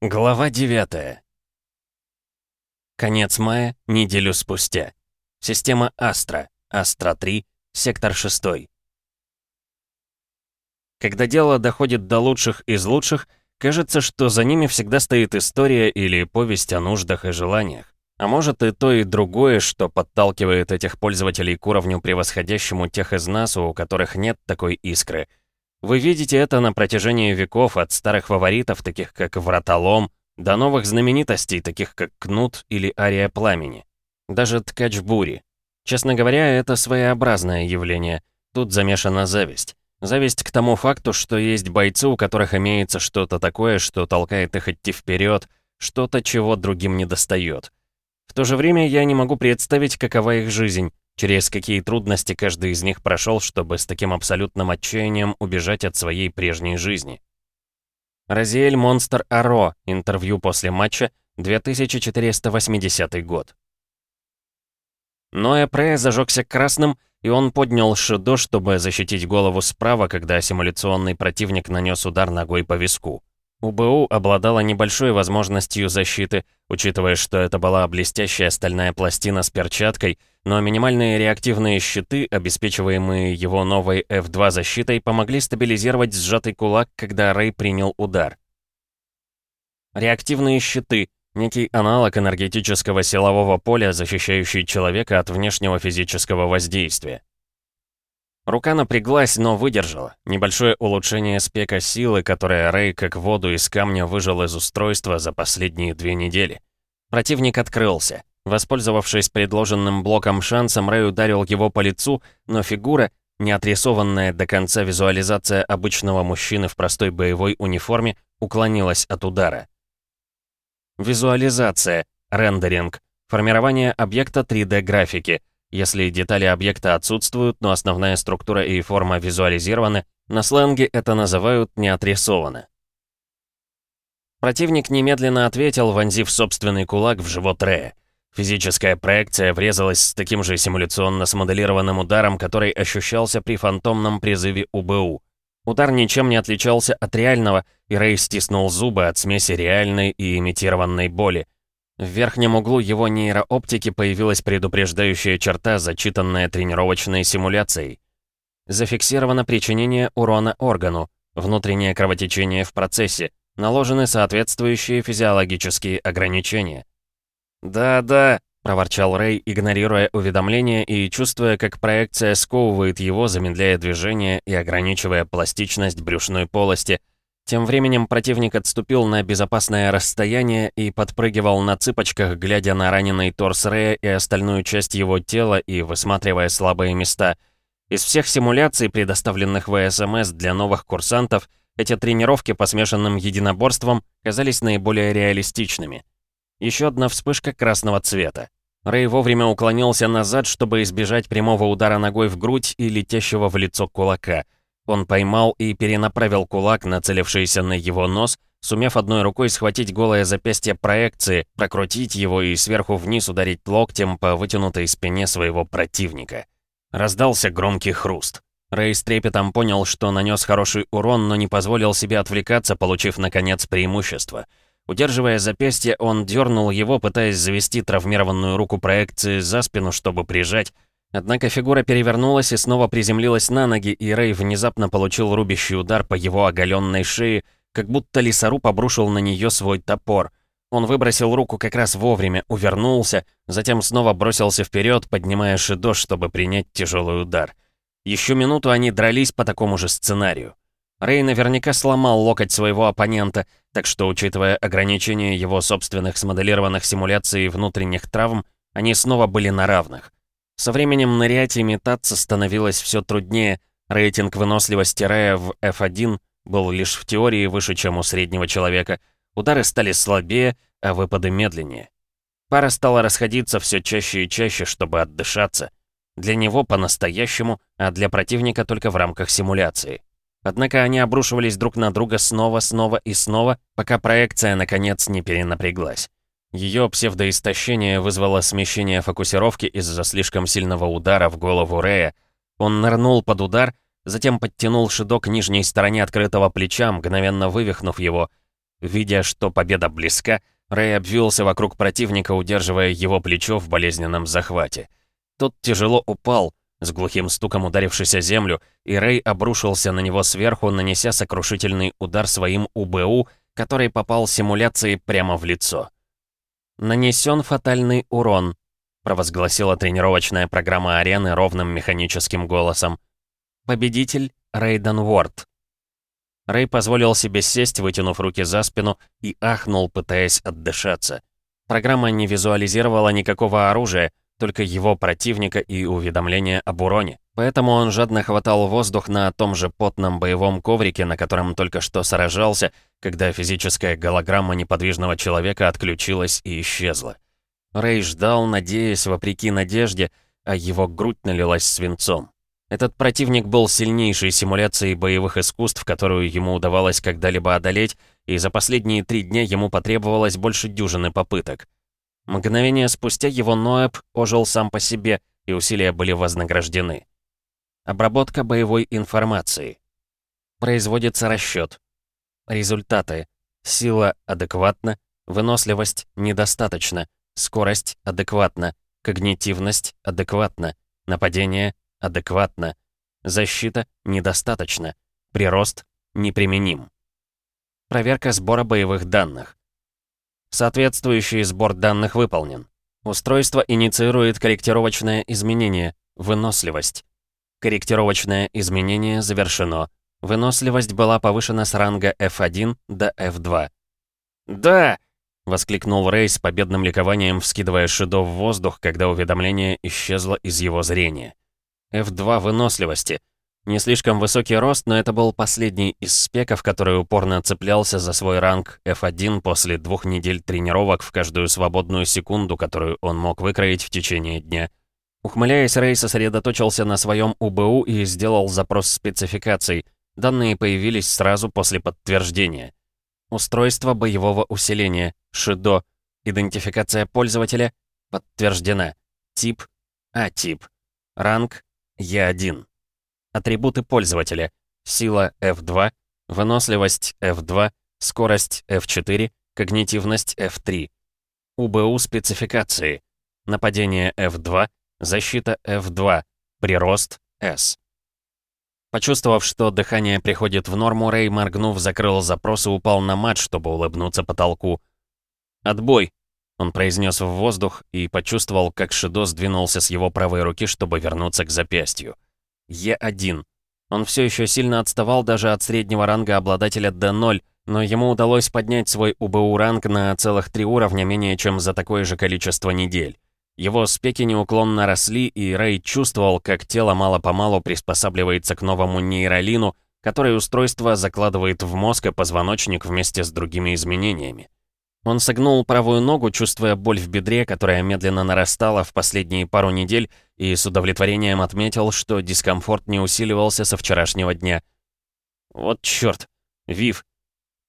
Глава 9 Конец мая, неделю спустя. Система Астра, Астра-3, сектор 6. Когда дело доходит до лучших из лучших, кажется, что за ними всегда стоит история или повесть о нуждах и желаниях. А может и то, и другое, что подталкивает этих пользователей к уровню превосходящему тех из нас, у которых нет такой искры — вы видите это на протяжении веков от старых фаворитов, таких как Вратолом, до новых знаменитостей, таких как Кнут или Ария Пламени. Даже Ткач Бури. Честно говоря, это своеобразное явление. Тут замешана зависть. Зависть к тому факту, что есть бойцы, у которых имеется что-то такое, что толкает их идти вперед, что-то, чего другим не достает. В то же время я не могу представить, какова их жизнь, Через какие трудности каждый из них прошел, чтобы с таким абсолютным отчаянием убежать от своей прежней жизни. Розиэль Монстр Аро. Интервью после матча. 2480 год. Ноэ Пре зажегся красным, и он поднял Шидо, чтобы защитить голову справа, когда симуляционный противник нанес удар ногой по виску. УБУ обладала небольшой возможностью защиты, учитывая, что это была блестящая стальная пластина с перчаткой, но минимальные реактивные щиты, обеспечиваемые его новой F2 защитой, помогли стабилизировать сжатый кулак, когда Рэй принял удар. Реактивные щиты — некий аналог энергетического силового поля, защищающий человека от внешнего физического воздействия. Рука напряглась, но выдержала. Небольшое улучшение спека силы, которое Рэй как воду из камня выжил из устройства за последние две недели. Противник открылся. Воспользовавшись предложенным блоком шансом, Рэй ударил его по лицу, но фигура, не отрисованная до конца визуализация обычного мужчины в простой боевой униформе, уклонилась от удара. Визуализация, рендеринг, формирование объекта 3D-графики. Если детали объекта отсутствуют, но основная структура и форма визуализированы, на сленге это называют неотрисовано. Противник немедленно ответил, вонзив собственный кулак в живот Рэя. Физическая проекция врезалась с таким же симуляционно смоделированным ударом, который ощущался при фантомном призыве УБУ. Удар ничем не отличался от реального, и Рэй стиснул зубы от смеси реальной и имитированной боли. В верхнем углу его нейрооптики появилась предупреждающая черта, зачитанная тренировочной симуляцией. Зафиксировано причинение урона органу, внутреннее кровотечение в процессе, наложены соответствующие физиологические ограничения. «Да-да», — проворчал Рэй, игнорируя уведомление и чувствуя, как проекция сковывает его, замедляя движение и ограничивая пластичность брюшной полости. Тем временем противник отступил на безопасное расстояние и подпрыгивал на цыпочках, глядя на раненый торс Рэя и остальную часть его тела и высматривая слабые места. Из всех симуляций, предоставленных в СМС для новых курсантов, эти тренировки по смешанным единоборствам казались наиболее реалистичными. Еще одна вспышка красного цвета. Рэй вовремя уклонился назад, чтобы избежать прямого удара ногой в грудь и летящего в лицо кулака. Он поймал и перенаправил кулак, нацелившийся на его нос, сумев одной рукой схватить голое запястье проекции, прокрутить его и сверху вниз ударить локтем по вытянутой спине своего противника. Раздался громкий хруст. Рэй с трепетом понял, что нанес хороший урон, но не позволил себе отвлекаться, получив, наконец, преимущество — Удерживая запястье, он дернул его, пытаясь завести травмированную руку проекции за спину, чтобы прижать. Однако фигура перевернулась и снова приземлилась на ноги, и Рэй внезапно получил рубящий удар по его оголенной шее, как будто лесоруб обрушил на нее свой топор. Он выбросил руку как раз вовремя, увернулся, затем снова бросился вперед, поднимая шидо, чтобы принять тяжелый удар. Еще минуту они дрались по такому же сценарию. Рэй наверняка сломал локоть своего оппонента, так что, учитывая ограничения его собственных смоделированных симуляций внутренних травм, они снова были на равных. Со временем нырять и метаться становилось все труднее, рейтинг выносливости Рэя в F1 был лишь в теории выше, чем у среднего человека, удары стали слабее, а выпады медленнее. Пара стала расходиться все чаще и чаще, чтобы отдышаться. Для него по-настоящему, а для противника только в рамках симуляции. Однако они обрушивались друг на друга снова, снова и снова, пока проекция, наконец, не перенапряглась. Ее псевдоистощение вызвало смещение фокусировки из-за слишком сильного удара в голову Рея. Он нырнул под удар, затем подтянул шидок нижней стороне открытого плеча, мгновенно вывихнув его. Видя, что победа близка, Рэй обвился вокруг противника, удерживая его плечо в болезненном захвате. Тот тяжело упал, с глухим стуком ударившись о землю, и Рэй обрушился на него сверху, нанеся сокрушительный удар своим УБУ, который попал симуляции прямо в лицо. «Нанесен фатальный урон», — провозгласила тренировочная программа арены ровным механическим голосом. «Победитель Рейден Уорд». Рэй позволил себе сесть, вытянув руки за спину, и ахнул, пытаясь отдышаться. Программа не визуализировала никакого оружия, только его противника и уведомления об уроне. Поэтому он жадно хватал воздух на том же потном боевом коврике, на котором только что сражался, когда физическая голограмма неподвижного человека отключилась и исчезла. Рэй ждал, надеясь, вопреки надежде, а его грудь налилась свинцом. Этот противник был сильнейшей симуляцией боевых искусств, которую ему удавалось когда-либо одолеть, и за последние три дня ему потребовалось больше дюжины попыток. Мгновение спустя его Ноэб ожил сам по себе, и усилия были вознаграждены. Обработка боевой информации. Производится расчет. Результаты. Сила адекватна, выносливость недостаточно, скорость адекватна, когнитивность адекватна, нападение адекватно, защита недостаточно, прирост неприменим. Проверка сбора боевых данных. Соответствующий сбор данных выполнен. Устройство инициирует корректировочное изменение, выносливость. Корректировочное изменение завершено. Выносливость была повышена с ранга F1 до F2. «Да!» — воскликнул Рэй с победным ликованием, вскидывая Шидо в воздух, когда уведомление исчезло из его зрения. F2 выносливости. Не слишком высокий рост, но это был последний из спеков, который упорно цеплялся за свой ранг F1 после двух недель тренировок в каждую свободную секунду, которую он мог выкроить в течение дня. Ухмыляясь, Рэй сосредоточился на своем УБУ и сделал запрос спецификаций. Данные появились сразу после подтверждения. Устройство боевого усиления, ШИДО, идентификация пользователя, подтверждена. Тип, А-тип. Ранг, Е1. Атрибуты пользователя. Сила F2, выносливость F2, скорость F4, когнитивность F3. УБУ спецификации. Нападение F2, защита F2, прирост S. Почувствовав, что дыхание приходит в норму, Рэй, моргнув, закрыл запрос и упал на мат, чтобы улыбнуться потолку. «Отбой!» Он произнес в воздух и почувствовал, как Шидо сдвинулся с его правой руки, чтобы вернуться к запястью. Е1. Он все еще сильно отставал даже от среднего ранга обладателя Д0, но ему удалось поднять свой УБУ ранг на целых три уровня менее чем за такое же количество недель. Его спеки неуклонно росли, и Рэй чувствовал, как тело мало-помалу приспосабливается к новому нейролину, который устройство закладывает в мозг и позвоночник вместе с другими изменениями. Он согнул правую ногу, чувствуя боль в бедре, которая медленно нарастала в последние пару недель, и с удовлетворением отметил, что дискомфорт не усиливался со вчерашнего дня. «Вот чёрт! Вив!»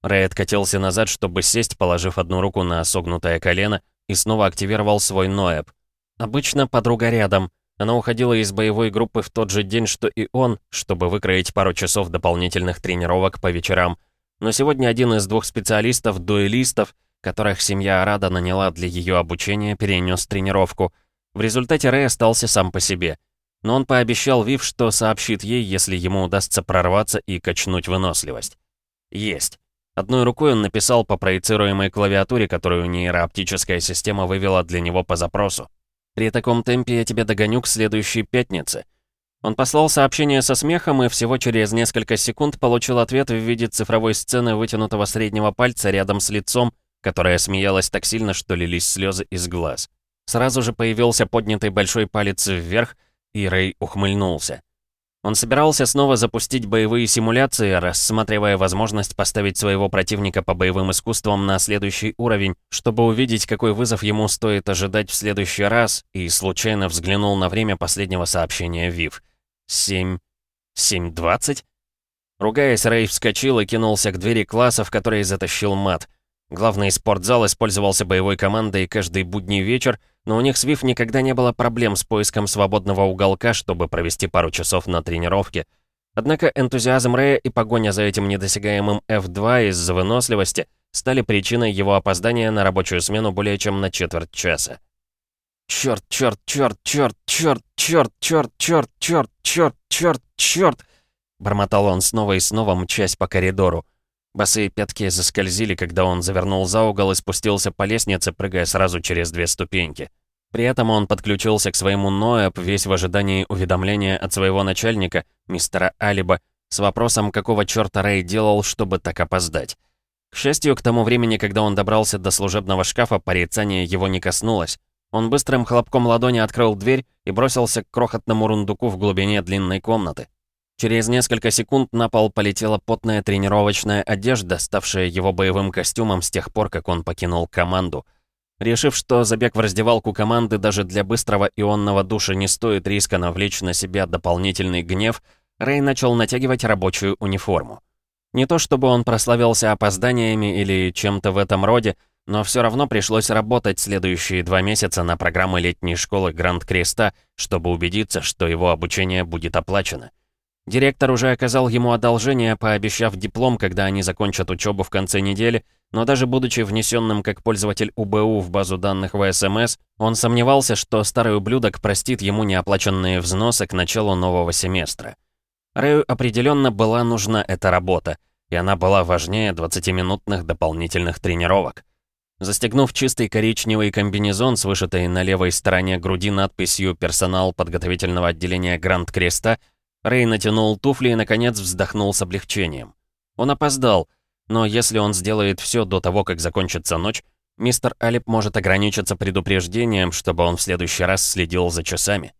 Рэй откатился назад, чтобы сесть, положив одну руку на согнутое колено, и снова активировал свой Ноэб. Обычно подруга рядом. Она уходила из боевой группы в тот же день, что и он, чтобы выкроить пару часов дополнительных тренировок по вечерам. Но сегодня один из двух специалистов-дуэлистов — которых семья Арада наняла для ее обучения, перенес тренировку. В результате Рэй остался сам по себе. Но он пообещал Вив, что сообщит ей, если ему удастся прорваться и качнуть выносливость. Есть. Одной рукой он написал по проецируемой клавиатуре, которую нейрооптическая система вывела для него по запросу. «При таком темпе я тебя догоню к следующей пятнице». Он послал сообщение со смехом и всего через несколько секунд получил ответ в виде цифровой сцены вытянутого среднего пальца рядом с лицом, которая смеялась так сильно, что лились слезы из глаз. Сразу же появился поднятый большой палец вверх, и Рэй ухмыльнулся. Он собирался снова запустить боевые симуляции, рассматривая возможность поставить своего противника по боевым искусствам на следующий уровень, чтобы увидеть, какой вызов ему стоит ожидать в следующий раз, и случайно взглянул на время последнего сообщения Вив. «Семь... семь двадцать?» Ругаясь, Рэй вскочил и кинулся к двери класса, в который затащил мат — Главный спортзал использовался боевой командой каждый будний вечер, но у них с Вив никогда не было проблем с поиском свободного уголка, чтобы провести пару часов на тренировке. Однако энтузиазм Рэя и погоня за этим недосягаемым F2 из-за выносливости стали причиной его опоздания на рабочую смену более чем на четверть часа. «Чёрт, чёрт, чёрт, чёрт, чёрт, чёрт, чёрт, чёрт, чёрт, чёрт, чёрт, чёрт!» Бормотал он снова и снова, мчась по коридору. Босые пятки заскользили, когда он завернул за угол и спустился по лестнице, прыгая сразу через две ступеньки. При этом он подключился к своему НОЭП, весь в ожидании уведомления от своего начальника, мистера Алиба, с вопросом, какого чёрта Рэй делал, чтобы так опоздать. К счастью, к тому времени, когда он добрался до служебного шкафа, порицание его не коснулось. Он быстрым хлопком ладони открыл дверь и бросился к крохотному рундуку в глубине длинной комнаты. Через несколько секунд на пол полетела потная тренировочная одежда, ставшая его боевым костюмом с тех пор, как он покинул команду. Решив, что забег в раздевалку команды даже для быстрого ионного душа не стоит риска навлечь на себя дополнительный гнев, Рэй начал натягивать рабочую униформу. Не то чтобы он прославился опозданиями или чем-то в этом роде, но все равно пришлось работать следующие два месяца на программы летней школы Гранд Креста, чтобы убедиться, что его обучение будет оплачено. Директор уже оказал ему одолжение, пообещав диплом, когда они закончат учебу в конце недели, но даже будучи внесенным как пользователь УБУ в базу данных ВСМС, он сомневался, что старый ублюдок простит ему неоплаченные взносы к началу нового семестра. Рэю определенно была нужна эта работа, и она была важнее 20-минутных дополнительных тренировок. Застегнув чистый коричневый комбинезон с вышитой на левой стороне груди надписью «Персонал подготовительного отделения Гранд Креста», Рэй натянул туфли и, наконец, вздохнул с облегчением. Он опоздал, но если он сделает все до того, как закончится ночь, мистер Алип может ограничиться предупреждением, чтобы он в следующий раз следил за часами.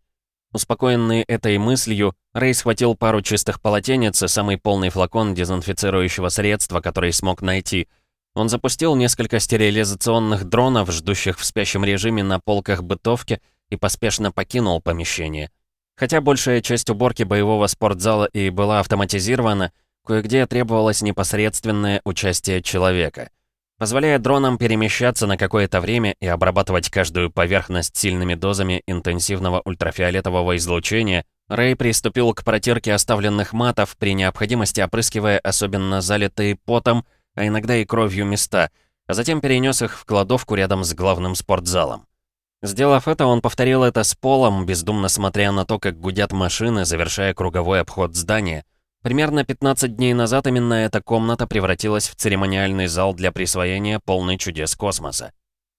Успокоенный этой мыслью, Рэй схватил пару чистых полотенец и самый полный флакон дезинфицирующего средства, который смог найти — он запустил несколько стерилизационных дронов, ждущих в спящем режиме на полках бытовки, и поспешно покинул помещение. Хотя большая часть уборки боевого спортзала и была автоматизирована, кое-где требовалось непосредственное участие человека. Позволяя дронам перемещаться на какое-то время и обрабатывать каждую поверхность сильными дозами интенсивного ультрафиолетового излучения, Рэй приступил к протирке оставленных матов, при необходимости опрыскивая особенно залитые потом, а иногда и кровью места, а затем перенес их в кладовку рядом с главным спортзалом. Сделав это, он повторил это с полом, бездумно смотря на то, как гудят машины, завершая круговой обход здания. Примерно 15 дней назад именно эта комната превратилась в церемониальный зал для присвоения полный чудес космоса.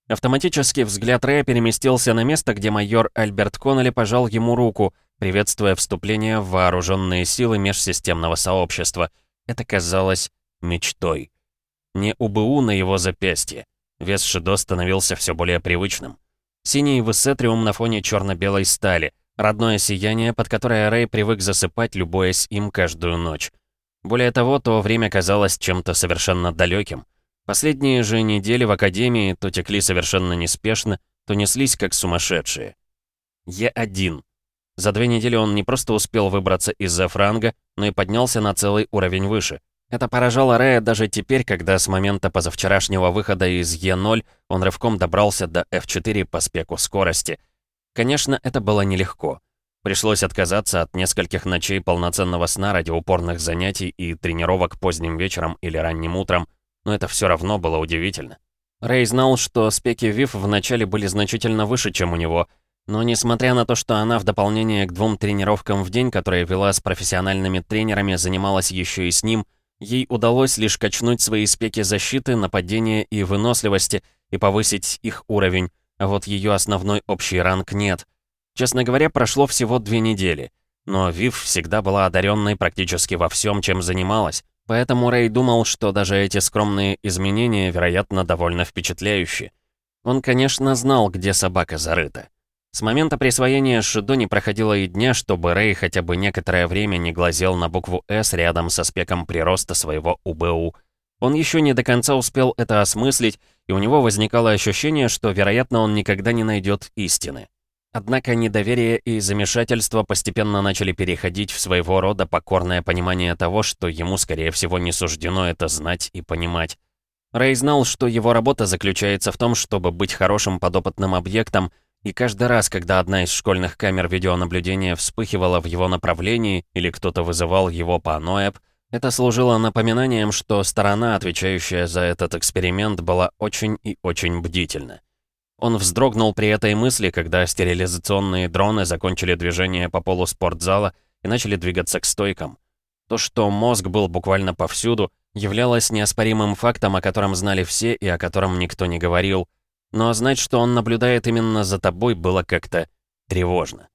Автоматически взгляд Рэя переместился на место, где майор Альберт Коннелли пожал ему руку, приветствуя вступление в вооруженные силы межсистемного сообщества. Это казалось мечтой. Не УБУ на его запястье. Вес Шидо становился все более привычным. Синий высетриум на фоне черно-белой стали. Родное сияние, под которое Рэй привык засыпать, любуясь им каждую ночь. Более того, то время казалось чем-то совершенно далеким. Последние же недели в Академии то текли совершенно неспешно, то неслись как сумасшедшие. Е1. За две недели он не просто успел выбраться из Франга, но и поднялся на целый уровень выше. Это поражало Рэя даже теперь, когда с момента позавчерашнего выхода из Е0 он рывком добрался до F4 по спеку скорости. Конечно, это было нелегко. Пришлось отказаться от нескольких ночей полноценного сна ради упорных занятий и тренировок поздним вечером или ранним утром, но это все равно было удивительно. Рэй знал, что спеки Вив вначале были значительно выше, чем у него, но несмотря на то, что она в дополнение к двум тренировкам в день, которые вела с профессиональными тренерами, занималась еще и с ним — Ей удалось лишь качнуть свои спеки защиты, нападения и выносливости и повысить их уровень, а вот ее основной общий ранг нет. Честно говоря, прошло всего две недели. Но Вив всегда была одаренной практически во всем, чем занималась, поэтому Рэй думал, что даже эти скромные изменения, вероятно, довольно впечатляющие. Он, конечно, знал, где собака зарыта. С момента присвоения Шидо не проходило и дня, чтобы Рэй хотя бы некоторое время не глазел на букву «С» рядом со спеком прироста своего УБУ. Он еще не до конца успел это осмыслить, и у него возникало ощущение, что, вероятно, он никогда не найдет истины. Однако недоверие и замешательство постепенно начали переходить в своего рода покорное понимание того, что ему, скорее всего, не суждено это знать и понимать. Рэй знал, что его работа заключается в том, чтобы быть хорошим подопытным объектом, и каждый раз, когда одна из школьных камер видеонаблюдения вспыхивала в его направлении или кто-то вызывал его по НОЭП, Это служило напоминанием, что сторона, отвечающая за этот эксперимент, была очень и очень бдительна. Он вздрогнул при этой мысли, когда стерилизационные дроны закончили движение по полу спортзала и начали двигаться к стойкам. То, что мозг был буквально повсюду, являлось неоспоримым фактом, о котором знали все и о котором никто не говорил. Но знать, что он наблюдает именно за тобой, было как-то тревожно.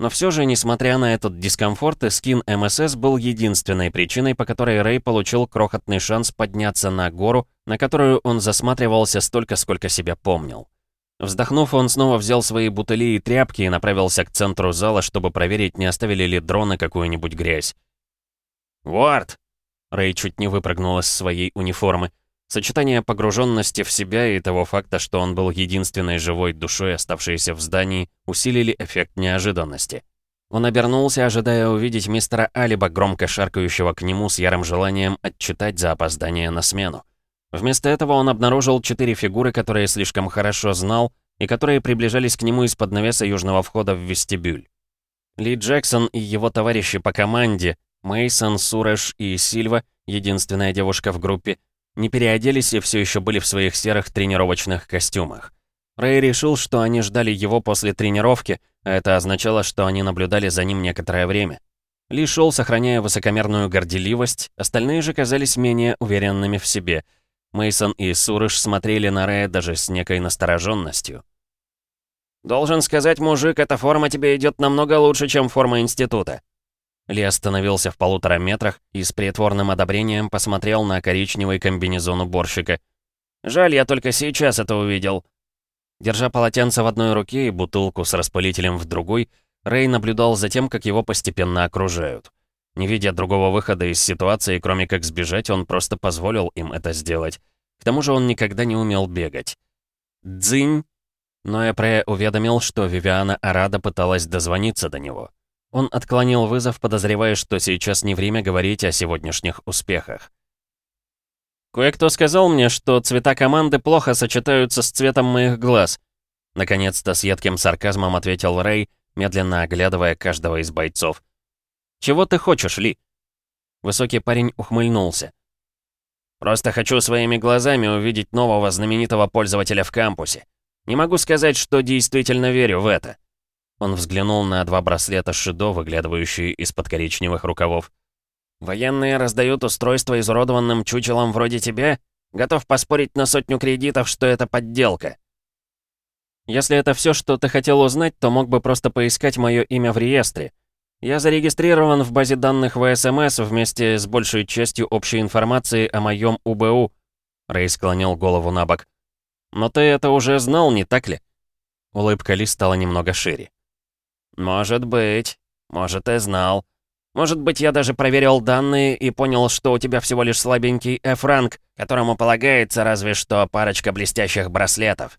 Но все же, несмотря на этот дискомфорт, скин МСС был единственной причиной, по которой Рэй получил крохотный шанс подняться на гору, на которую он засматривался столько, сколько себя помнил. Вздохнув, он снова взял свои бутыли и тряпки и направился к центру зала, чтобы проверить, не оставили ли дроны какую-нибудь грязь. «Уорд!» Рэй чуть не выпрыгнул из своей униформы. Сочетание погруженности в себя и того факта, что он был единственной живой душой, оставшейся в здании, усилили эффект неожиданности. Он обернулся, ожидая увидеть мистера Алиба, громко шаркающего к нему с ярым желанием отчитать за опоздание на смену. Вместо этого он обнаружил четыре фигуры, которые слишком хорошо знал и которые приближались к нему из-под навеса южного входа в вестибюль. Ли Джексон и его товарищи по команде, Мейсон, Суреш и Сильва, единственная девушка в группе, не переоделись и все еще были в своих серых тренировочных костюмах. Рэй решил, что они ждали его после тренировки, а это означало, что они наблюдали за ним некоторое время. Ли шел, сохраняя высокомерную горделивость, остальные же казались менее уверенными в себе. Мейсон и Сурыш смотрели на Рэя даже с некой настороженностью. «Должен сказать, мужик, эта форма тебе идет намного лучше, чем форма института», ли остановился в полутора метрах и с притворным одобрением посмотрел на коричневый комбинезон уборщика. «Жаль, я только сейчас это увидел». Держа полотенце в одной руке и бутылку с распылителем в другой, Рэй наблюдал за тем, как его постепенно окружают. Не видя другого выхода из ситуации, кроме как сбежать, он просто позволил им это сделать. К тому же он никогда не умел бегать. «Дзынь!» Но Эпре уведомил, что Вивиана Арада пыталась дозвониться до него. Он отклонил вызов, подозревая, что сейчас не время говорить о сегодняшних успехах. «Кое-кто сказал мне, что цвета команды плохо сочетаются с цветом моих глаз», Наконец-то с едким сарказмом ответил Рэй, медленно оглядывая каждого из бойцов. «Чего ты хочешь, Ли?» Высокий парень ухмыльнулся. «Просто хочу своими глазами увидеть нового знаменитого пользователя в кампусе. Не могу сказать, что действительно верю в это». Он взглянул на два браслета Шидо, выглядывающие из-под коричневых рукавов. «Военные раздают устройство изуродованным чучелом вроде тебя? Готов поспорить на сотню кредитов, что это подделка». «Если это все, что ты хотел узнать, то мог бы просто поискать мое имя в реестре. Я зарегистрирован в базе данных ВСМС вместе с большей частью общей информации о моем УБУ». Рэй склонил голову на бок. «Но ты это уже знал, не так ли?» Улыбка Ли стала немного шире. «Может быть. Может, и знал. Может быть, я даже проверил данные и понял, что у тебя всего лишь слабенький F-ранг, которому полагается разве что парочка блестящих браслетов».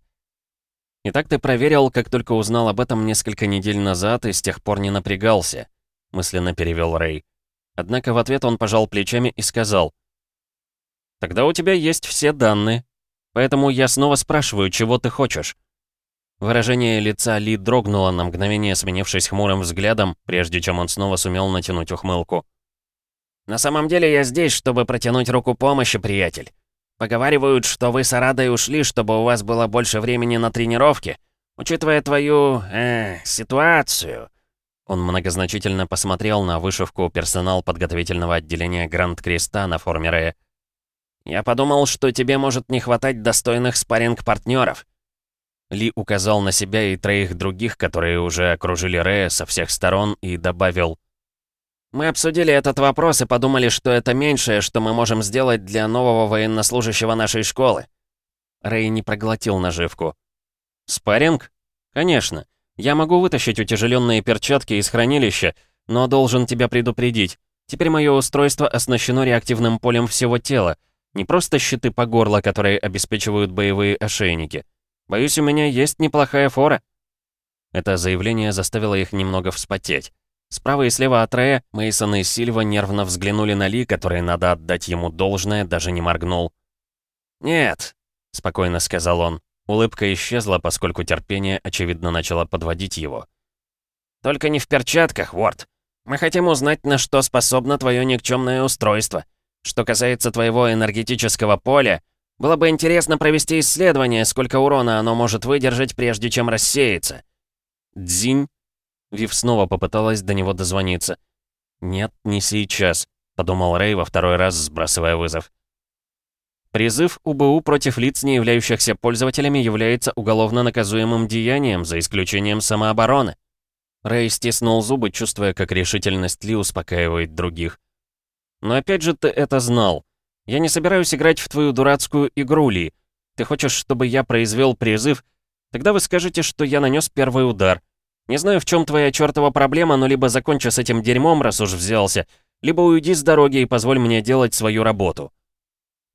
«Итак, ты проверил, как только узнал об этом несколько недель назад и с тех пор не напрягался», — мысленно перевел Рэй. Однако в ответ он пожал плечами и сказал. «Тогда у тебя есть все данные. Поэтому я снова спрашиваю, чего ты хочешь?» Выражение лица Ли дрогнуло на мгновение, сменившись хмурым взглядом, прежде чем он снова сумел натянуть ухмылку. «На самом деле я здесь, чтобы протянуть руку помощи, приятель. Поговаривают, что вы с Арадой ушли, чтобы у вас было больше времени на тренировки. Учитывая твою... э... ситуацию...» Он многозначительно посмотрел на вышивку персонал подготовительного отделения Гранд Креста на форме Рэя. «Я подумал, что тебе может не хватать достойных спарринг-партнеров. Ли указал на себя и троих других, которые уже окружили Рэя со всех сторон, и добавил. «Мы обсудили этот вопрос и подумали, что это меньшее, что мы можем сделать для нового военнослужащего нашей школы». Рэй не проглотил наживку. «Спарринг? Конечно. Я могу вытащить утяжеленные перчатки из хранилища, но должен тебя предупредить. Теперь мое устройство оснащено реактивным полем всего тела, не просто щиты по горло, которые обеспечивают боевые ошейники. Боюсь, у меня есть неплохая фора». Это заявление заставило их немного вспотеть. Справа и слева от Рея Мейсон и Сильва нервно взглянули на Ли, который, надо отдать ему должное, даже не моргнул. «Нет», — спокойно сказал он. Улыбка исчезла, поскольку терпение, очевидно, начало подводить его. «Только не в перчатках, Уорд. Мы хотим узнать, на что способно твое никчемное устройство. Что касается твоего энергетического поля, было бы интересно провести исследование, сколько урона оно может выдержать, прежде чем рассеется». «Дзинь?» Вив снова попыталась до него дозвониться. «Нет, не сейчас», — подумал Рэй во второй раз, сбрасывая вызов. Призыв УБУ против лиц, не являющихся пользователями, является уголовно наказуемым деянием, за исключением самообороны. Рэй стиснул зубы, чувствуя, как решительность Ли успокаивает других. «Но опять же ты это знал. Я не собираюсь играть в твою дурацкую игру, Ли. Ты хочешь, чтобы я произвел призыв? Тогда вы скажете, что я нанес первый удар. Не знаю, в чем твоя чертова проблема, но либо закончи с этим дерьмом, раз уж взялся, либо уйди с дороги и позволь мне делать свою работу».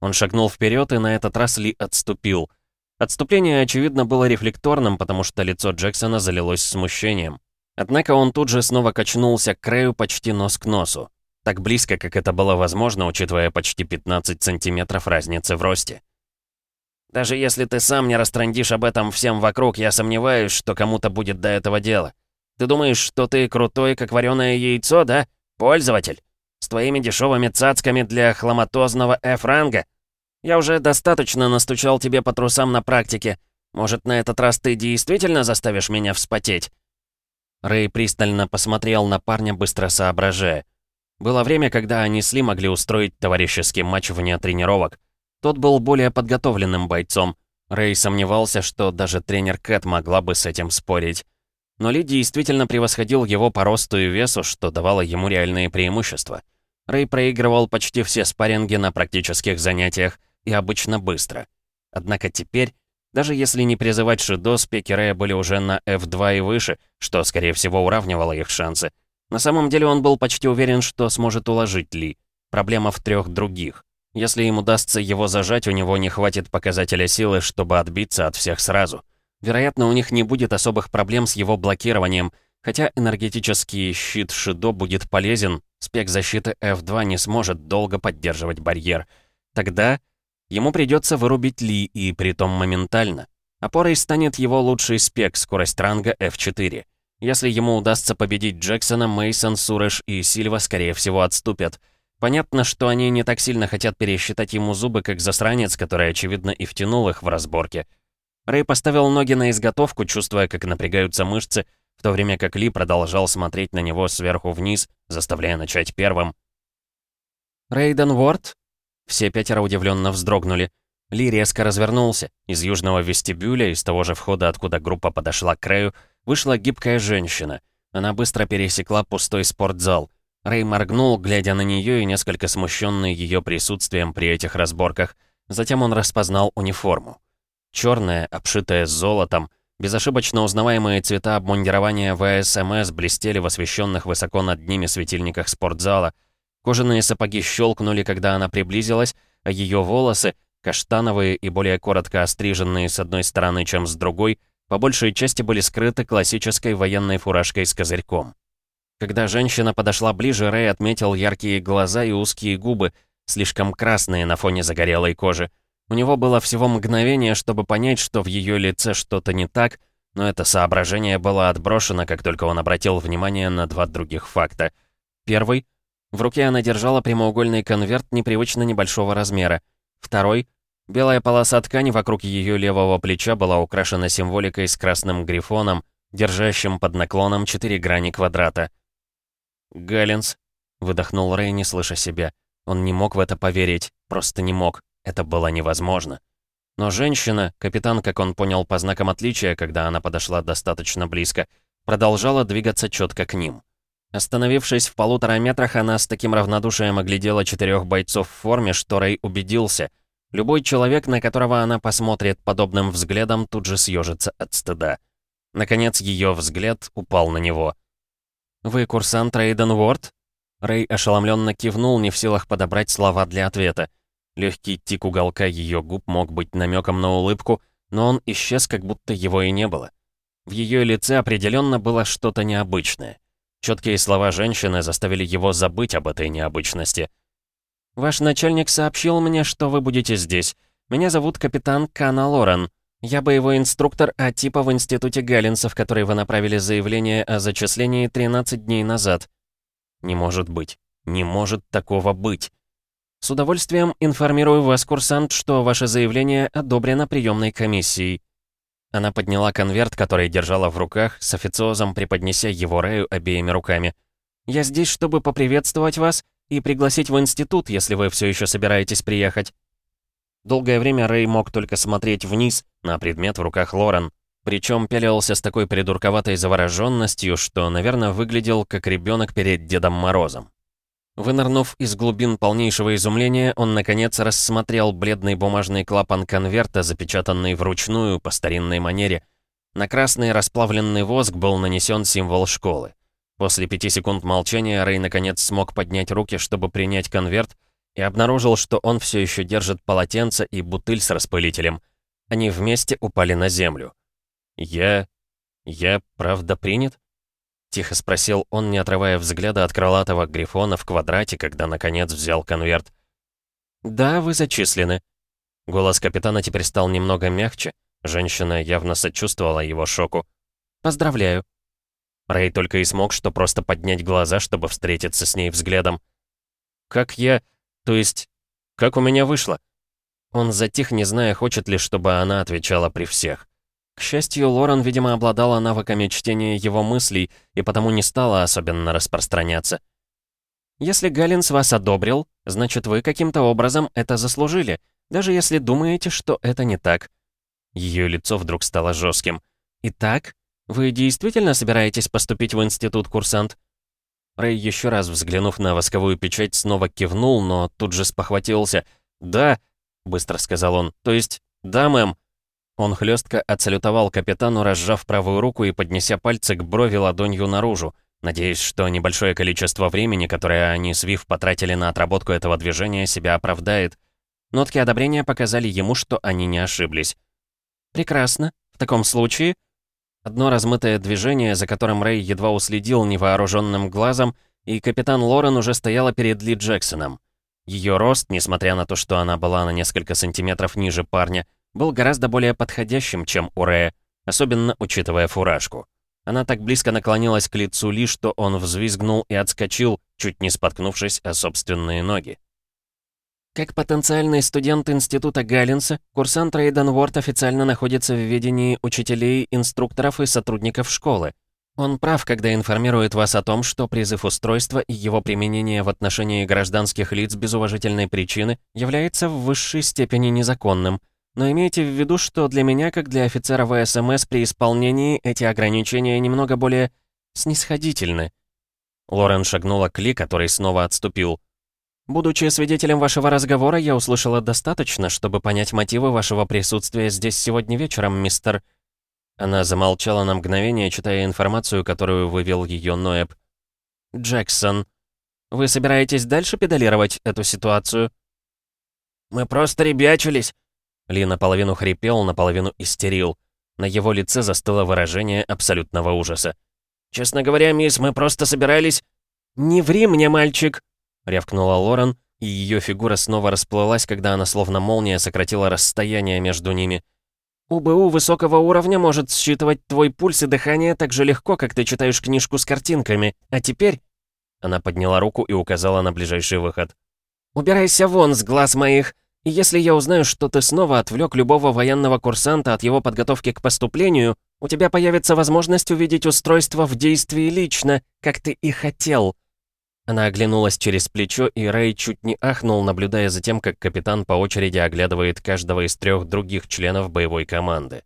Он шагнул вперед, и на этот раз Ли отступил. Отступление, очевидно, было рефлекторным, потому что лицо Джексона залилось смущением. Однако он тут же снова качнулся к краю почти нос к носу. Так близко, как это было возможно, учитывая почти 15 сантиметров разницы в росте. «Даже если ты сам не растрандишь об этом всем вокруг, я сомневаюсь, что кому-то будет до этого дела. Ты думаешь, что ты крутой, как вареное яйцо, да? Пользователь? С твоими дешевыми цацками для хламатозного F-ранга? Я уже достаточно настучал тебе по трусам на практике. Может, на этот раз ты действительно заставишь меня вспотеть?» Рэй пристально посмотрел на парня, быстро соображая. Было время, когда они с Ли могли устроить товарищеский матч вне тренировок. Тот был более подготовленным бойцом. Рэй сомневался, что даже тренер Кэт могла бы с этим спорить. Но Ли действительно превосходил его по росту и весу, что давало ему реальные преимущества. Рэй проигрывал почти все спарринги на практических занятиях, и обычно быстро. Однако теперь даже если не призывать Шидо, спеки Рэя были уже на F2 и выше, что, скорее всего, уравнивало их шансы. На самом деле он был почти уверен, что сможет уложить Ли. Проблема в трех других. Если им удастся его зажать, у него не хватит показателя силы, чтобы отбиться от всех сразу. Вероятно, у них не будет особых проблем с его блокированием, хотя энергетический щит Шидо будет полезен, спек защиты F2 не сможет долго поддерживать барьер. Тогда Ему придется вырубить Ли, и притом моментально. Опорой станет его лучший спек, скорость ранга F4. Если ему удастся победить Джексона, Мейсон, Суреш и Сильва, скорее всего, отступят. Понятно, что они не так сильно хотят пересчитать ему зубы, как засранец, который, очевидно, и втянул их в разборке. Рэй поставил ноги на изготовку, чувствуя, как напрягаются мышцы, в то время как Ли продолжал смотреть на него сверху вниз, заставляя начать первым. «Рейден Уорд?» Все пятеро удивленно вздрогнули. Ли резко развернулся. Из южного вестибюля, из того же входа, откуда группа подошла к краю, вышла гибкая женщина. Она быстро пересекла пустой спортзал. Рэй моргнул, глядя на нее и несколько смущенный ее присутствием при этих разборках. Затем он распознал униформу. Черная, обшитая золотом, безошибочно узнаваемые цвета обмундирования ВСМС блестели в освещенных высоко над ними светильниках спортзала — Кожаные сапоги щелкнули, когда она приблизилась, а ее волосы, каштановые и более коротко остриженные с одной стороны, чем с другой, по большей части были скрыты классической военной фуражкой с козырьком. Когда женщина подошла ближе, Рэй отметил яркие глаза и узкие губы, слишком красные на фоне загорелой кожи. У него было всего мгновение, чтобы понять, что в ее лице что-то не так, но это соображение было отброшено, как только он обратил внимание на два других факта. Первый — в руке она держала прямоугольный конверт непривычно небольшого размера. Второй — белая полоса ткани вокруг ее левого плеча была украшена символикой с красным грифоном, держащим под наклоном четыре грани квадрата. «Галлинс», — выдохнул Рэй, не слыша себя. Он не мог в это поверить, просто не мог. Это было невозможно. Но женщина, капитан, как он понял по знакам отличия, когда она подошла достаточно близко, продолжала двигаться четко к ним. Остановившись в полутора метрах, она с таким равнодушием оглядела четырех бойцов в форме, что Рэй убедился. Любой человек, на которого она посмотрит подобным взглядом, тут же съежится от стыда. Наконец, ее взгляд упал на него. «Вы курсант Рейден Уорд?» Рэй ошеломленно кивнул, не в силах подобрать слова для ответа. Легкий тик уголка ее губ мог быть намеком на улыбку, но он исчез, как будто его и не было. В ее лице определенно было что-то необычное. Четкие слова женщины заставили его забыть об этой необычности. «Ваш начальник сообщил мне, что вы будете здесь. Меня зовут капитан Кана Лорен. Я боевой инструктор А-типа в институте Галлинсов, который вы направили заявление о зачислении 13 дней назад». Не может быть. Не может такого быть. С удовольствием информирую вас, курсант, что ваше заявление одобрено приемной комиссией. Она подняла конверт, который держала в руках, с официозом преподнеся его Рэю обеими руками. «Я здесь, чтобы поприветствовать вас и пригласить в институт, если вы все еще собираетесь приехать». Долгое время Рэй мог только смотреть вниз на предмет в руках Лорен, причем пялился с такой придурковатой завороженностью, что, наверное, выглядел как ребенок перед Дедом Морозом. Вынырнув из глубин полнейшего изумления, он, наконец, рассмотрел бледный бумажный клапан конверта, запечатанный вручную по старинной манере. На красный расплавленный воск был нанесен символ школы. После пяти секунд молчания Рэй наконец смог поднять руки, чтобы принять конверт, и обнаружил, что он все еще держит полотенце и бутыль с распылителем. Они вместе упали на землю. «Я... я правда принят?» Тихо спросил он, не отрывая взгляда от крылатого грифона в квадрате, когда наконец взял конверт. «Да, вы зачислены». Голос капитана теперь стал немного мягче. Женщина явно сочувствовала его шоку. «Поздравляю». Рэй только и смог что просто поднять глаза, чтобы встретиться с ней взглядом. «Как я... то есть... как у меня вышло?» Он затих, не зная, хочет ли, чтобы она отвечала при всех. К счастью, Лорен, видимо, обладала навыками чтения его мыслей и потому не стала особенно распространяться. «Если Галлинс вас одобрил, значит, вы каким-то образом это заслужили, даже если думаете, что это не так». Ее лицо вдруг стало жестким. «Итак, вы действительно собираетесь поступить в институт, курсант?» Рэй, еще раз взглянув на восковую печать, снова кивнул, но тут же спохватился. «Да», — быстро сказал он, — «то есть, да, мэм». Он хлестко отсалютовал капитану, разжав правую руку и поднеся пальцы к брови ладонью наружу, надеясь, что небольшое количество времени, которое они с Вив потратили на отработку этого движения, себя оправдает. Нотки одобрения показали ему, что они не ошиблись. «Прекрасно. В таком случае...» Одно размытое движение, за которым Рэй едва уследил невооруженным глазом, и капитан Лорен уже стояла перед Ли Джексоном. Ее рост, несмотря на то, что она была на несколько сантиметров ниже парня, был гораздо более подходящим, чем у Рэя, особенно учитывая фуражку. Она так близко наклонилась к лицу Ли, что он взвизгнул и отскочил, чуть не споткнувшись о собственные ноги. Как потенциальный студент института Галлинса, курсант Рейден Уорд официально находится в ведении учителей, инструкторов и сотрудников школы. Он прав, когда информирует вас о том, что призыв устройства и его применение в отношении гражданских лиц без уважительной причины является в высшей степени незаконным – но имейте в виду, что для меня, как для офицера ВСМС, при исполнении эти ограничения немного более снисходительны». Лорен шагнула к Ли, который снова отступил. «Будучи свидетелем вашего разговора, я услышала достаточно, чтобы понять мотивы вашего присутствия здесь сегодня вечером, мистер...» Она замолчала на мгновение, читая информацию, которую вывел ее Ноэб. «Джексон, вы собираетесь дальше педалировать эту ситуацию?» «Мы просто ребячились. ли наполовину хрипел, наполовину истерил. На его лице застыло выражение абсолютного ужаса. «Честно говоря, мисс, мы просто собирались...» «Не ври мне, мальчик!» — рявкнула Лорен, и ее фигура снова расплылась, когда она словно молния сократила расстояние между ними. «УБУ высокого уровня может считывать твой пульс и дыхание так же легко, как ты читаешь книжку с картинками. А теперь...» Она подняла руку и указала на ближайший выход. «Убирайся вон с глаз моих! И если я узнаю, что ты снова отвлек любого военного курсанта от его подготовки к поступлению, у тебя появится возможность увидеть устройство в действии лично, как ты и хотел». Она оглянулась через плечо, и Рэй чуть не ахнул, наблюдая за тем, как капитан по очереди оглядывает каждого из трех других членов боевой команды.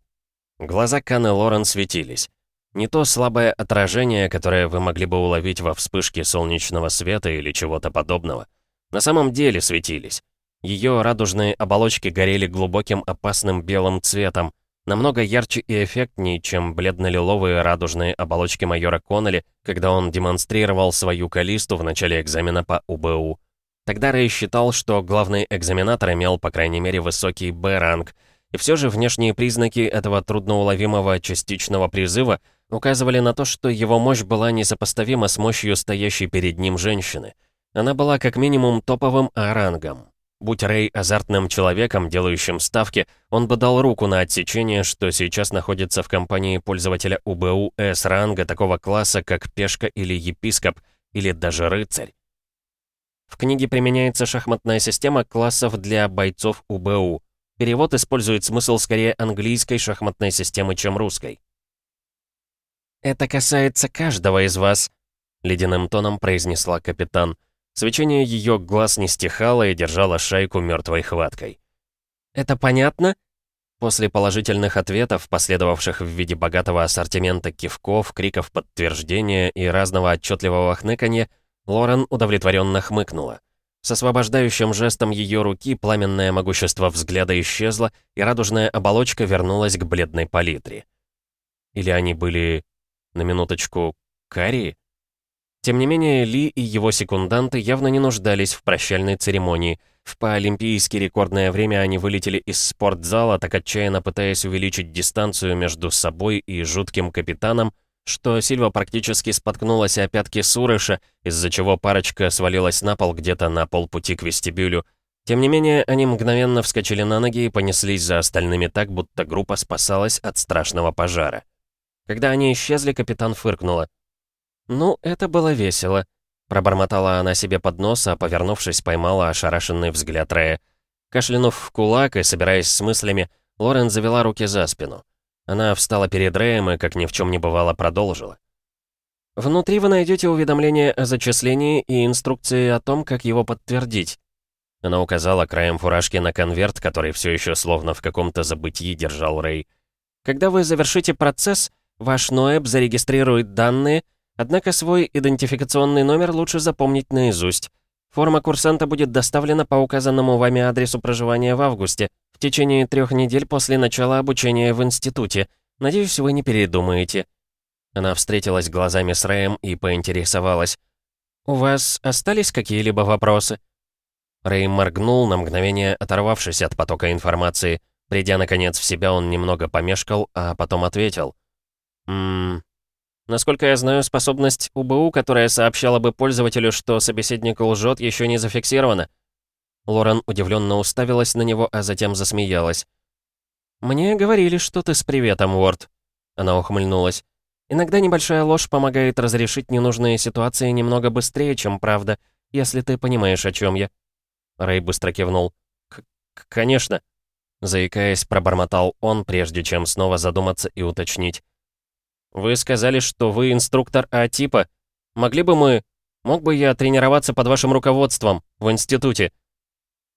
Глаза Каны Лорен светились. Не то слабое отражение, которое вы могли бы уловить во вспышке солнечного света или чего-то подобного. На самом деле светились. Ее радужные оболочки горели глубоким опасным белым цветом, намного ярче и эффектнее, чем бледно-лиловые радужные оболочки майора Коннелли, когда он демонстрировал свою калисту в начале экзамена по УБУ. Тогда Рэй считал, что главный экзаменатор имел, по крайней мере, высокий Б-ранг, и все же внешние признаки этого трудноуловимого частичного призыва указывали на то, что его мощь была несопоставима с мощью стоящей перед ним женщины. Она была как минимум топовым А-рангом. Будь Рэй азартным человеком, делающим ставки, он бы дал руку на отсечение, что сейчас находится в компании пользователя УБУ С-ранга такого класса, как Пешка или Епископ, или даже рыцарь. В книге применяется шахматная система классов для бойцов УБУ. Перевод использует смысл скорее английской шахматной системы, чем русской. «Это касается каждого из вас», — ледяным тоном произнесла капитан. Свечение ее глаз не стихало и держало шайку мертвой хваткой. «Это понятно?» После положительных ответов, последовавших в виде богатого ассортимента кивков, криков подтверждения и разного отчетливого хныканья, Лорен удовлетворенно хмыкнула. С освобождающим жестом ее руки пламенное могущество взгляда исчезло, и радужная оболочка вернулась к бледной палитре. Или они были, на минуточку, карие? Тем не менее, Ли и его секунданты явно не нуждались в прощальной церемонии — в поолимпийски рекордное время они вылетели из спортзала, так отчаянно пытаясь увеличить дистанцию между собой и жутким капитаном, что Сильва практически споткнулась о пятки Сурыша, из-за чего парочка свалилась на пол где-то на полпути к вестибюлю. Тем не менее, они мгновенно вскочили на ноги и понеслись за остальными так, будто группа спасалась от страшного пожара. Когда они исчезли, капитан фыркнула. «Ну, это было весело», Пробормотала она себе под нос, а повернувшись, поймала ошарашенный взгляд Рэя. Кашлянув в кулак и собираясь с мыслями, Лорен завела руки за спину. Она встала перед Рэем и, как ни в чем не бывало, продолжила. «Внутри вы найдете уведомление о зачислении и инструкции о том, как его подтвердить». Она указала краем фуражки на конверт, который все еще словно в каком-то забытии держал Рэй. «Когда вы завершите процесс, ваш НОЭБ зарегистрирует данные, Однако свой идентификационный номер лучше запомнить наизусть. Форма курсанта будет доставлена по указанному вами адресу проживания в августе, в течение трех недель после начала обучения в институте. Надеюсь, вы не передумаете». Она встретилась глазами с Рэем и поинтересовалась. «У вас остались какие-либо вопросы?» Рэй моргнул, на мгновение оторвавшись от потока информации. Придя, наконец, в себя, он немного помешкал, а потом ответил. «Ммм, Насколько я знаю, способность УБУ, которая сообщала бы пользователю, что собеседник лжет, еще не зафиксирована. Лорен удивленно уставилась на него, а затем засмеялась. «Мне говорили, что ты с приветом, Уорд». Она ухмыльнулась. «Иногда небольшая ложь помогает разрешить ненужные ситуации немного быстрее, чем правда, если ты понимаешь, о чем я». Рэй быстро кивнул. «Конечно». Заикаясь, пробормотал он, прежде чем снова задуматься и уточнить. «Вы сказали, что вы инструктор А-типа. Могли бы мы... Мог бы я тренироваться под вашим руководством в институте?»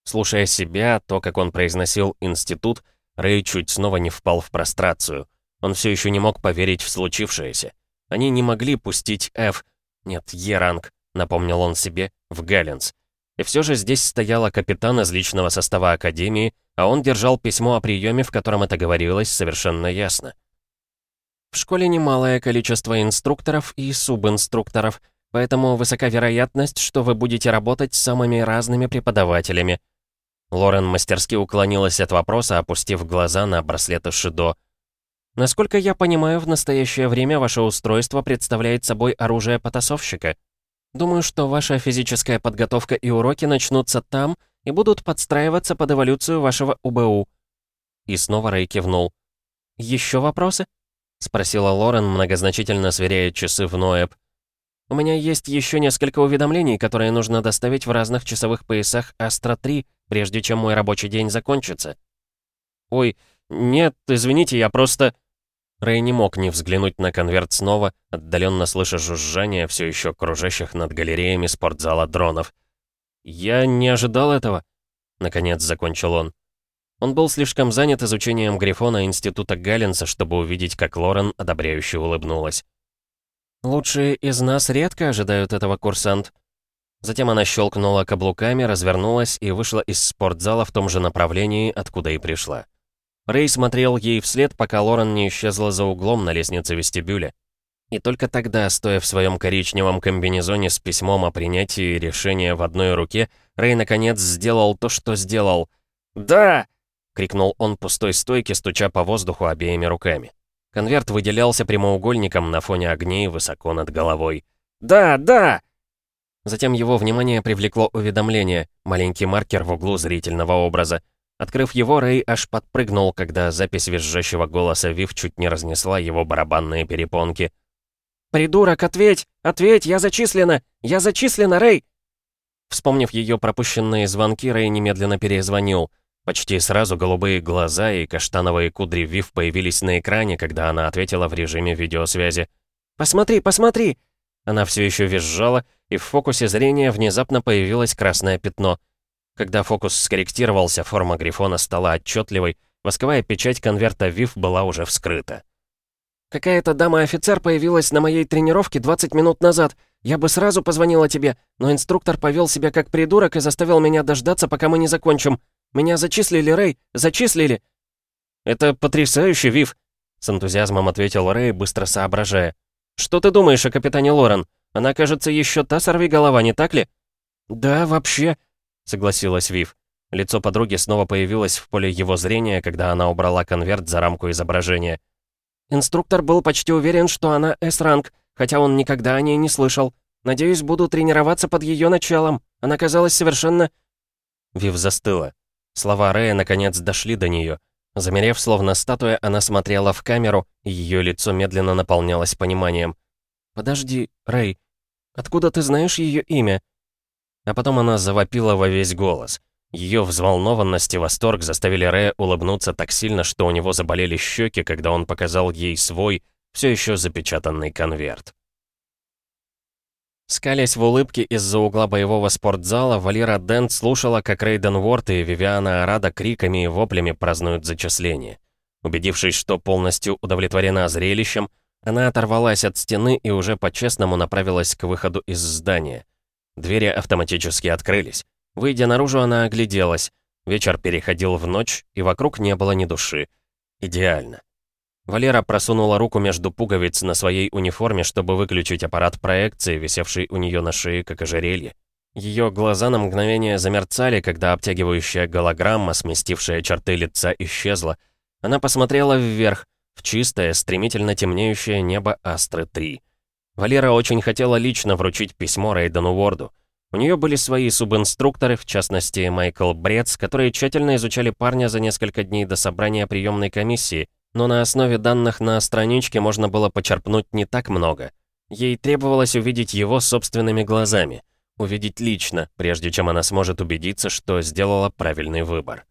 Слушая себя, то, как он произносил «институт», Рэй чуть снова не впал в прострацию. Он все еще не мог поверить в случившееся. Они не могли пустить F, нет, Е-ранг, напомнил он себе, в Галленс. И все же здесь стояла капитан из личного состава Академии, а он держал письмо о приеме, в котором это говорилось совершенно ясно. В школе немалое количество инструкторов и субинструкторов, поэтому высока вероятность, что вы будете работать с самыми разными преподавателями. Лорен мастерски уклонилась от вопроса, опустив глаза на браслеты Шидо. Насколько я понимаю, в настоящее время ваше устройство представляет собой оружие потасовщика. Думаю, что ваша физическая подготовка и уроки начнутся там и будут подстраиваться под эволюцию вашего УБУ. И снова Рэй кивнул. Еще вопросы? — спросила Лорен, многозначительно сверяя часы в Ноэб. «У меня есть еще несколько уведомлений, которые нужно доставить в разных часовых поясах Астра-3, прежде чем мой рабочий день закончится». «Ой, нет, извините, я просто...» Рэй не мог не взглянуть на конверт снова, отдаленно слыша жужжание все еще кружащих над галереями спортзала дронов. «Я не ожидал этого», — наконец закончил он. Он был слишком занят изучением Грифона Института Галлинса, чтобы увидеть, как Лорен одобряюще улыбнулась. «Лучшие из нас редко ожидают этого, курсант». Затем она щелкнула каблуками, развернулась и вышла из спортзала в том же направлении, откуда и пришла. Рэй смотрел ей вслед, пока Лорен не исчезла за углом на лестнице вестибюля. И только тогда, стоя в своем коричневом комбинезоне с письмом о принятии решения в одной руке, Рэй наконец сделал то, что сделал. «Да!» — крикнул он пустой стойке, стуча по воздуху обеими руками. Конверт выделялся прямоугольником на фоне огней высоко над головой. «Да, да!» Затем его внимание привлекло уведомление, маленький маркер в углу зрительного образа. Открыв его, Рэй аж подпрыгнул, когда запись визжащего голоса Вив чуть не разнесла его барабанные перепонки. «Придурок, ответь! Ответь! Я зачислена! Я зачислена, Рэй!» Вспомнив ее пропущенные звонки, Рэй немедленно перезвонил. Почти сразу голубые глаза и каштановые кудри Вив появились на экране, когда она ответила в режиме видеосвязи. «Посмотри, посмотри!» Она все еще визжала, и в фокусе зрения внезапно появилось красное пятно. Когда фокус скорректировался, форма Грифона стала отчетливой, восковая печать конверта Вив была уже вскрыта. «Какая-то дама-офицер появилась на моей тренировке 20 минут назад. Я бы сразу позвонила тебе, но инструктор повел себя как придурок и заставил меня дождаться, пока мы не закончим. Меня зачислили, Рэй, зачислили!» «Это потрясающе, Вив!» С энтузиазмом ответил Рэй, быстро соображая. «Что ты думаешь о капитане Лорен? Она, кажется, еще та сорвиголова, не так ли?» «Да, вообще», — согласилась Вив. Лицо подруги снова появилось в поле его зрения, когда она убрала конверт за рамку изображения. Инструктор был почти уверен, что она С-ранг, хотя он никогда о ней не слышал. Надеюсь, буду тренироваться под ее началом. Она казалась совершенно...» Вив застыла. Слова Рэя наконец дошли до нее. Замерев, словно статуя, она смотрела в камеру, и ее лицо медленно наполнялось пониманием. «Подожди, Рэй, откуда ты знаешь ее имя?» А потом она завопила во весь голос. Ее взволнованность и восторг заставили Рэя улыбнуться так сильно, что у него заболели щеки, когда он показал ей свой, все еще запечатанный конверт. Скалясь в улыбке из-за угла боевого спортзала, Валера Дент слушала, как Рейден Уорд и Вивиана Арада криками и воплями празднуют зачисление. Убедившись, что полностью удовлетворена зрелищем, она оторвалась от стены и уже по-честному направилась к выходу из здания. Двери автоматически открылись. Выйдя наружу, она огляделась. Вечер переходил в ночь, и вокруг не было ни души. Идеально. Валера просунула руку между пуговиц на своей униформе, чтобы выключить аппарат проекции, висевший у нее на шее, как ожерелье. Ее глаза на мгновение замерцали, когда обтягивающая голограмма, сместившая черты лица, исчезла. Она посмотрела вверх, в чистое, стремительно темнеющее небо Астры-3. Валера очень хотела лично вручить письмо Рейдену Уорду. У нее были свои субинструкторы, в частности, Майкл Брец, которые тщательно изучали парня за несколько дней до собрания приемной комиссии, но на основе данных на страничке можно было почерпнуть не так много. Ей требовалось увидеть его собственными глазами, увидеть лично, прежде чем она сможет убедиться, что сделала правильный выбор.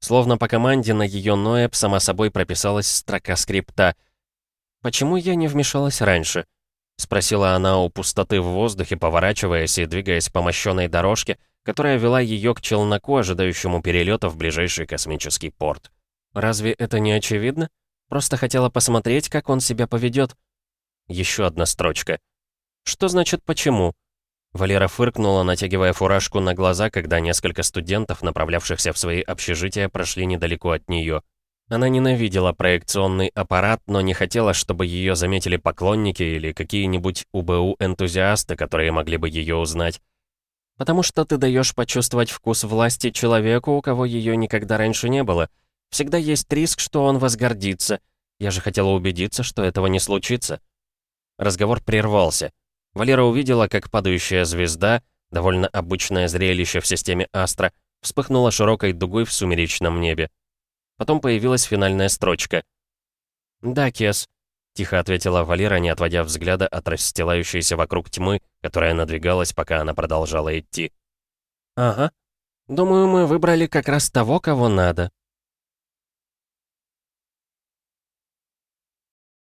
Словно по команде на ее ноэб сама собой прописалась строка скрипта «Почему я не вмешалась раньше?» — спросила она у пустоты в воздухе, поворачиваясь и двигаясь по мощенной дорожке, которая вела ее к челноку, ожидающему перелета в ближайший космический порт. «Разве это не очевидно? Просто хотела посмотреть, как он себя поведет. Еще одна строчка. «Что значит «почему»?» Валера фыркнула, натягивая фуражку на глаза, когда несколько студентов, направлявшихся в свои общежития, прошли недалеко от нее. Она ненавидела проекционный аппарат, но не хотела, чтобы ее заметили поклонники или какие-нибудь УБУ-энтузиасты, которые могли бы ее узнать. Потому что ты даешь почувствовать вкус власти человеку, у кого ее никогда раньше не было. Всегда есть риск, что он возгордится. Я же хотела убедиться, что этого не случится. Разговор прервался. Валера увидела, как падающая звезда, довольно обычное зрелище в системе Астра, вспыхнула широкой дугой в сумеречном небе. Потом появилась финальная строчка. «Да, Кес», — тихо ответила Валера, не отводя взгляда от расстилающейся вокруг тьмы, которая надвигалась, пока она продолжала идти. «Ага. Думаю, мы выбрали как раз того, кого надо»,